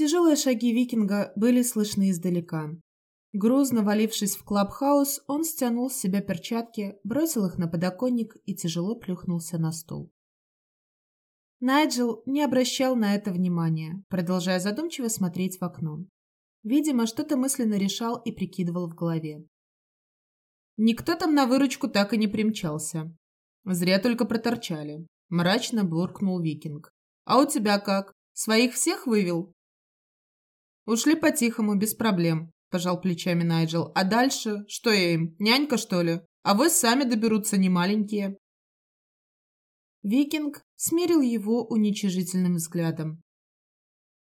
Тяжелые шаги викинга были слышны издалека. Грузно валившись в клабхаус, он стянул с себя перчатки, бросил их на подоконник и тяжело плюхнулся на стул. Найджел не обращал на это внимания, продолжая задумчиво смотреть в окно. Видимо, что-то мысленно решал и прикидывал в голове. Никто там на выручку так и не примчался. Зря только проторчали. Мрачно буркнул викинг. А у тебя как? Своих всех вывел? Ушли по-тихому, без проблем, пожал плечами Найджел. А дальше? Что я им? Нянька, что ли? А вы сами доберутся, не маленькие. Викинг смирил его уничижительным взглядом.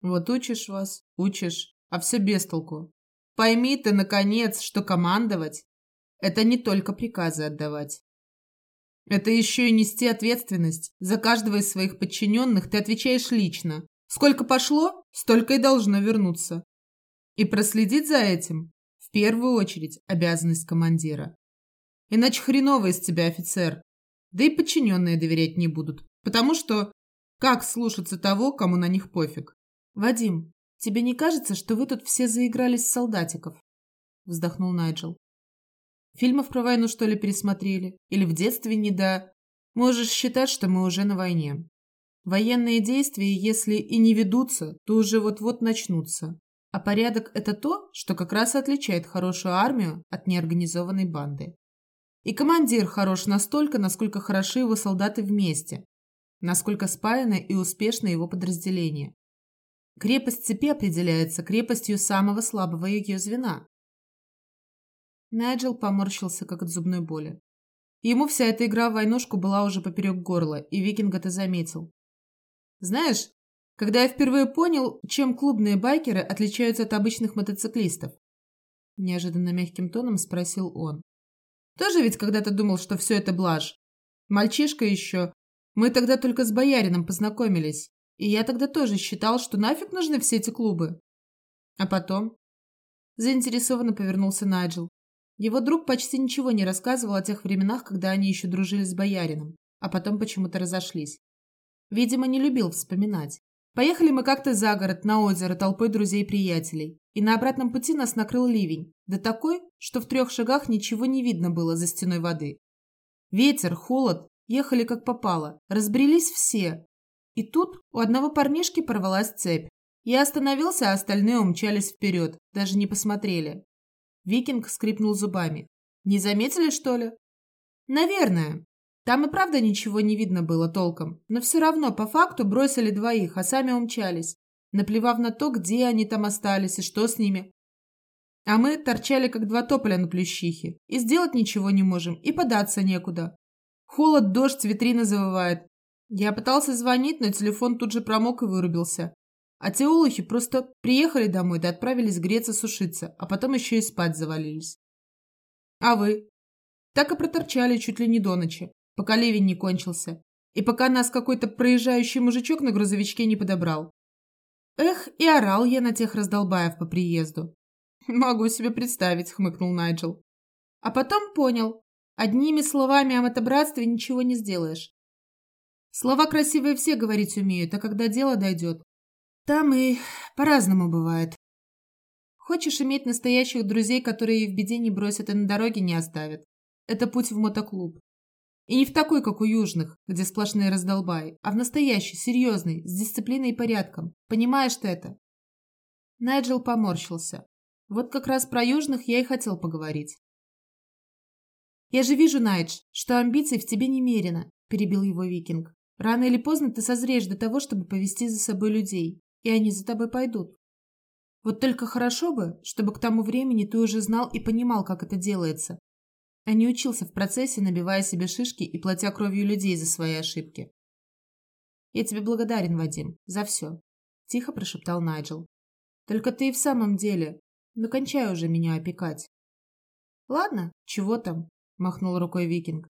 Вот учишь вас, учишь, а все без толку. Пойми ты, наконец, что командовать – это не только приказы отдавать. Это еще и нести ответственность. За каждого из своих подчиненных ты отвечаешь лично. Сколько пошло, столько и должно вернуться. И проследить за этим – в первую очередь обязанность командира. Иначе хреновый из тебя офицер. Да и подчиненные доверять не будут. Потому что как слушаться того, кому на них пофиг? Вадим, тебе не кажется, что вы тут все заигрались с солдатиков? Вздохнул Найджел. Фильмов про войну, что ли, пересмотрели? Или в детстве не да? Можешь считать, что мы уже на войне. Военные действия, если и не ведутся, то уже вот-вот начнутся. А порядок – это то, что как раз отличает хорошую армию от неорганизованной банды. И командир хорош настолько, насколько хороши его солдаты вместе, насколько спаяно и успешно его подразделение. Крепость цепи определяется крепостью самого слабого ее звена. Найджел поморщился, как от зубной боли. Ему вся эта игра в войнушку была уже поперек горла, и Викинг это заметил. Знаешь, когда я впервые понял, чем клубные байкеры отличаются от обычных мотоциклистов? Неожиданно мягким тоном спросил он. Тоже ведь когда-то думал, что все это блажь. Мальчишка еще. Мы тогда только с боярином познакомились. И я тогда тоже считал, что нафиг нужны все эти клубы. А потом? Заинтересованно повернулся Найджел. Его друг почти ничего не рассказывал о тех временах, когда они еще дружили с боярином, а потом почему-то разошлись. Видимо, не любил вспоминать. Поехали мы как-то за город, на озеро, толпой друзей и приятелей. И на обратном пути нас накрыл ливень, да такой, что в трех шагах ничего не видно было за стеной воды. Ветер, холод, ехали как попало, разбрелись все. И тут у одного парнишки порвалась цепь. Я остановился, а остальные умчались вперед, даже не посмотрели. Викинг скрипнул зубами. «Не заметили, что ли?» «Наверное. Там и правда ничего не видно было толком, но все равно по факту бросили двоих, а сами умчались, наплевав на то, где они там остались и что с ними. А мы торчали, как два тополя на плющихе, и сделать ничего не можем, и податься некуда. Холод, дождь, витрина завывает. Я пытался звонить, но телефон тут же промок и вырубился. А те олухи просто приехали домой да отправились греться, сушиться, а потом еще и спать завалились. А вы? Так и проторчали чуть ли не до ночи, пока ливень не кончился, и пока нас какой-то проезжающий мужичок на грузовичке не подобрал. Эх, и орал я на тех раздолбаев по приезду. Могу себе представить, хмыкнул Найджел. А потом понял, одними словами о мотобратстве ничего не сделаешь. Слова красивые все говорить умеют, а когда дело дойдет, там и по-разному бывает. Хочешь иметь настоящих друзей, которые в беде не бросят и на дороге не оставят? Это путь в мотоклуб. И не в такой, как у южных, где сплошные раздолбай, а в настоящий, серьезный, с дисциплиной и порядком. Понимаешь ты это? Найджел поморщился. Вот как раз про южных я и хотел поговорить. «Я же вижу, Найдж, что амбиций в тебе немерено», – перебил его викинг. «Рано или поздно ты созреешь до того, чтобы повести за собой людей и они за тобой пойдут. Вот только хорошо бы, чтобы к тому времени ты уже знал и понимал, как это делается, а не учился в процессе, набивая себе шишки и платя кровью людей за свои ошибки. «Я тебе благодарен, Вадим, за все», – тихо прошептал Найджел. «Только ты и в самом деле, ну кончай уже меня опекать». «Ладно, чего там?» – махнул рукой Викинг.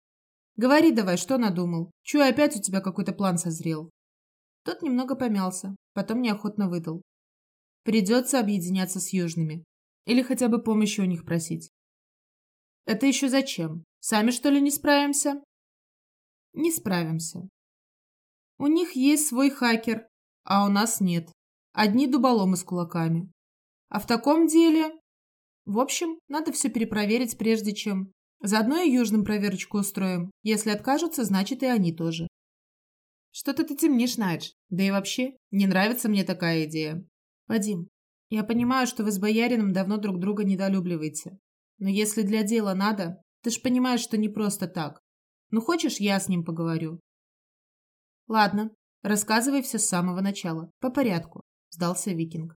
«Говори давай, что надумал? Чую, опять у тебя какой-то план созрел?» Тот немного помялся, потом неохотно выдал. Придется объединяться с южными. Или хотя бы помощи у них просить. Это еще зачем? Сами, что ли, не справимся? Не справимся. У них есть свой хакер, а у нас нет. Одни дуболомы с кулаками. А в таком деле... В общем, надо все перепроверить, прежде чем... Заодно и южным проверочку устроим. Если откажутся, значит и они тоже. Что-то ты темнишь, Найдж. Да и вообще, не нравится мне такая идея. Вадим, я понимаю, что вы с боярином давно друг друга недолюбливаете. Но если для дела надо, ты ж понимаешь, что не просто так. Ну, хочешь, я с ним поговорю? Ладно, рассказывай все с самого начала, по порядку, сдался Викинг.